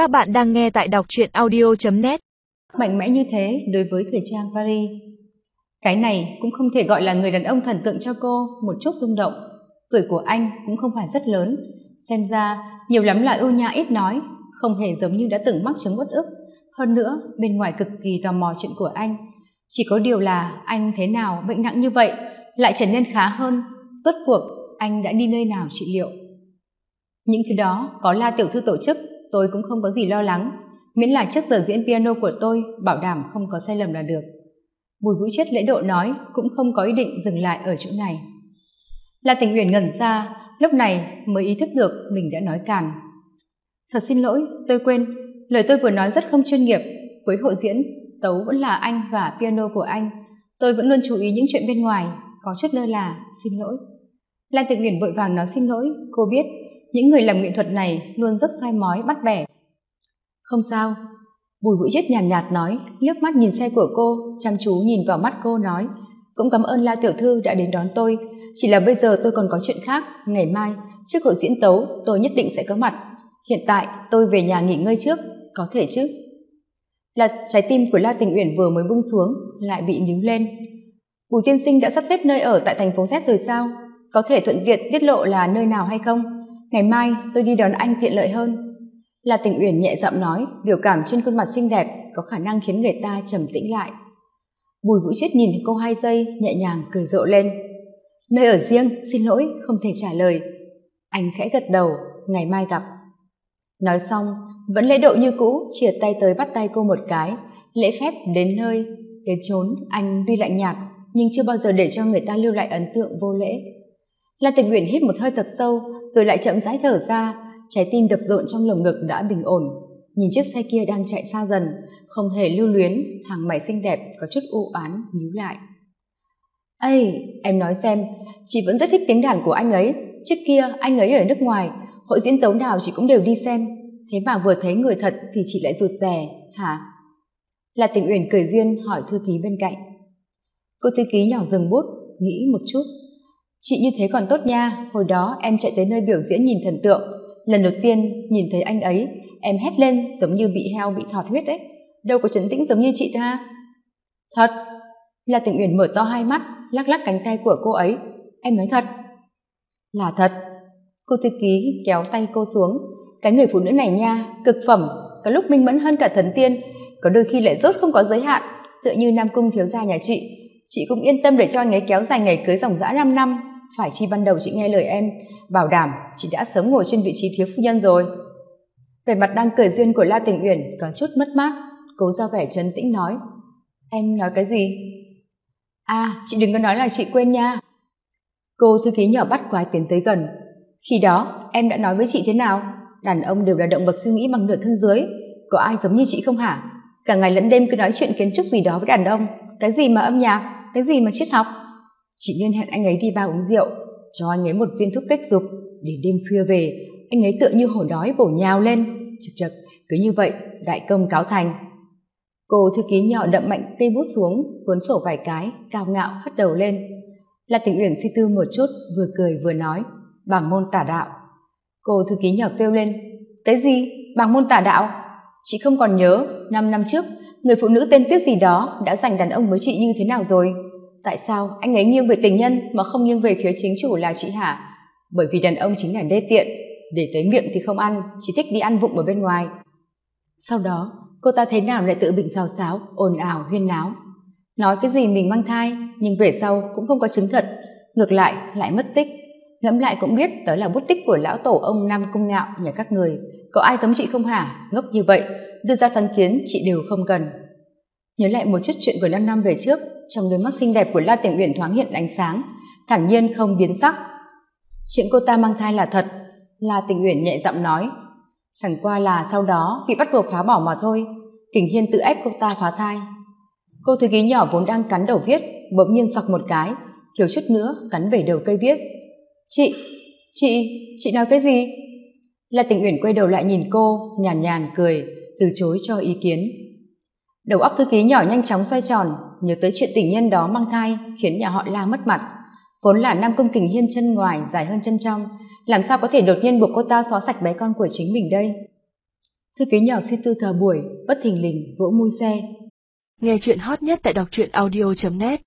Các bạn đang nghe tại đọc truyện audio.net Mạnh mẽ như thế đối với thời trang Paris. Cái này cũng không thể gọi là người đàn ông thần tượng cho cô một chút rung động. Tuổi của anh cũng không phải rất lớn. Xem ra nhiều lắm là ưu nhã ít nói, không hề giống như đã từng mắc chứng uất ức. Hơn nữa, bên ngoài cực kỳ tò mò chuyện của anh. Chỉ có điều là anh thế nào bệnh nặng như vậy lại trở nên khá hơn. Rốt cuộc, anh đã đi nơi nào trị liệu? Những thứ đó có La Tiểu Thư tổ chức tôi cũng không có gì lo lắng. Miễn là trước giờ diễn piano của tôi, bảo đảm không có sai lầm là được. Bùi vũ chết lễ độ nói, cũng không có ý định dừng lại ở chỗ này. Là tình uyển ngẩn ra, lúc này mới ý thức được mình đã nói càn thật xin lỗi, tôi quên. Lời tôi vừa nói rất không chuyên nghiệp. Cuối hội diễn, tấu vẫn là anh và piano của anh. Tôi vẫn luôn chú ý những chuyện bên ngoài. Có chút lơ là, xin lỗi. Lan tịnh uyển vội vàng nói xin lỗi, cô biết những người làm nghệ thuật này luôn rất soi mói bắt bẻ. Không sao. Bùi vũ chết nhàn nhạt, nhạt nói liếc mắt nhìn xe của cô chăm chú nhìn vào mắt cô nói cũng cảm ơn la tiểu thư đã đến đón tôi. Chỉ là bây giờ tôi còn có chuyện khác. Ngày mai trước hội diễn tấu tôi nhất định sẽ có mặt. Hiện tại tôi về nhà nghỉ ngơi trước. Có thể chứ? Là trái tim của la tình uyển vừa mới bung xuống lại bị níu lên. Bùi tiên sinh đã sắp xếp nơi ở tại thành phố z rồi sao? Có thể thuận tiện tiết lộ là nơi nào hay không? Ngày mai, tôi đi đón anh tiện lợi hơn. Là tình uyển nhẹ giọng nói, biểu cảm trên khuôn mặt xinh đẹp có khả năng khiến người ta trầm tĩnh lại. Bùi vũ chết nhìn cô hai giây, nhẹ nhàng cười rộ lên. Nơi ở riêng, xin lỗi, không thể trả lời. Anh khẽ gật đầu, ngày mai gặp. Nói xong, vẫn lễ độ như cũ chìa tay tới bắt tay cô một cái, lễ phép đến nơi, đến trốn anh tuy lạnh nhạt, nhưng chưa bao giờ để cho người ta lưu lại ấn tượng vô lễ la tình nguyện hít một hơi thật sâu, rồi lại chậm rãi thở ra. Trái tim đập rộn trong lồng ngực đã bình ổn. Nhìn chiếc xe kia đang chạy xa dần, không hề lưu luyến, hàng mày xinh đẹp có chút u oán, nhíu lại. Ây, em nói xem, chị vẫn rất thích tiếng đàn của anh ấy. Trước kia, anh ấy ở nước ngoài, hội diễn tấu nào chị cũng đều đi xem. Thế mà vừa thấy người thật thì chị lại rụt rè, hả? Là tình uyển cười duyên hỏi thư ký bên cạnh. Cô thư ký nhỏ dừng bút, nghĩ một chút chị như thế còn tốt nha. Hồi đó em chạy tới nơi biểu diễn nhìn thần tượng. Lần đầu tiên nhìn thấy anh ấy, em hét lên giống như bị heo bị thọt huyết ấy đâu có trấn tĩnh giống như chị ta. Thật, là tình uyển mở to hai mắt, lắc lắc cánh tay của cô ấy. Em nói thật. Là thật. Cô thư ký kéo tay cô xuống. Cái người phụ nữ này nha, cực phẩm, có lúc minh mẫn hơn cả thần tiên, có đôi khi lại rốt không có giới hạn. Tựa như nam cung thiếu gia nhà chị. Chị cũng yên tâm để cho anh ấy kéo dài ngày cưới dòng dã năm năm phải chi ban đầu chị nghe lời em, bảo đảm chị đã sớm ngồi trên vị trí thiếu phu nhân rồi. Vẻ mặt đang cười duyên của la tình uyển có chút mất mát, cố ra vẻ trấn tĩnh nói, em nói cái gì? À chị đừng có nói là chị quên nha. Cô thư ký nhỏ bắt quái tiến tới gần. Khi đó, em đã nói với chị thế nào? Đàn ông đều là động vật suy nghĩ bằng nửa thân dưới, có ai giống như chị không hả? Cả ngày lẫn đêm cứ nói chuyện kiến trúc gì đó với đàn ông. Cái gì mà âm nhạc? Cái gì mà triết học? Chị liên hẹn anh ấy đi ba uống rượu, cho anh ấy một viên thuốc kích dục. Để đêm khuya về, anh ấy tựa như hổ đói bổ nhào lên. Chật chật, cứ như vậy, đại công cáo thành. Cô thư ký nhỏ đậm mạnh cây bút xuống, cuốn sổ vài cái, cao ngạo hất đầu lên. Là tình uyển suy tư một chút, vừa cười vừa nói bằng môn tả đạo. Cô thư ký nhỏ kêu lên, cái gì? Bằng môn tả đạo? Chị không còn nhớ, năm năm trước, người phụ nữ tên tuyết gì đó đã giành đàn ông với chị như thế nào rồi? Tại sao anh ấy nghiêng về tình nhân mà không nghiêng về phía chính chủ là chị hả? Bởi vì đàn ông chính là đê tiện, để tới miệng thì không ăn, chỉ thích đi ăn vụng ở bên ngoài. Sau đó, cô ta thế nào lại tự bệnh xào xáo, ồn ào, huyên náo. Nói cái gì mình mang thai, nhưng về sau cũng không có chứng thật. Ngược lại lại mất tích. Ngẫm lại cũng biết đó là bút tích của lão tổ ông nam cung ngạo nhà các người. Có ai giống chị không hả? Ngốc như vậy, đưa ra sáng kiến chị đều không cần nhớ lại một chút chuyện của năm năm về trước, trong đôi mắt xinh đẹp của la tiểu uyển thoáng hiện ánh sáng, thản nhiên không biến sắc. Chuyện cô ta mang thai là thật, la tình uyển nhẹ giọng nói. Chẳng qua là sau đó bị bắt buộc phá bỏ mà thôi, kình hiên tự ép cô ta phá thai. Cô thư ký nhỏ vốn đang cắn đầu viết, bỗng nhiên sặc một cái, thiếu chút nữa cắn về đầu cây viết. Chị chị chị nói cái gì? La tình uyển quay đầu lại nhìn cô, nhàn nhàn cười, từ chối cho ý kiến đầu óc thư ký nhỏ nhanh chóng xoay tròn, nhớ tới chuyện tình nhân đó mang thai, khiến nhà họ la mất mặt. Vốn là nam công kình hiên chân ngoài, dài hơn chân trong, làm sao có thể đột nhiên buộc cô ta xóa sạch bé con của chính mình đây? Thư ký nhỏ suy tư thờ buổi, bất thình lình, vỗ mui xe. Nghe chuyện hot nhất tại đọc truyện audio.net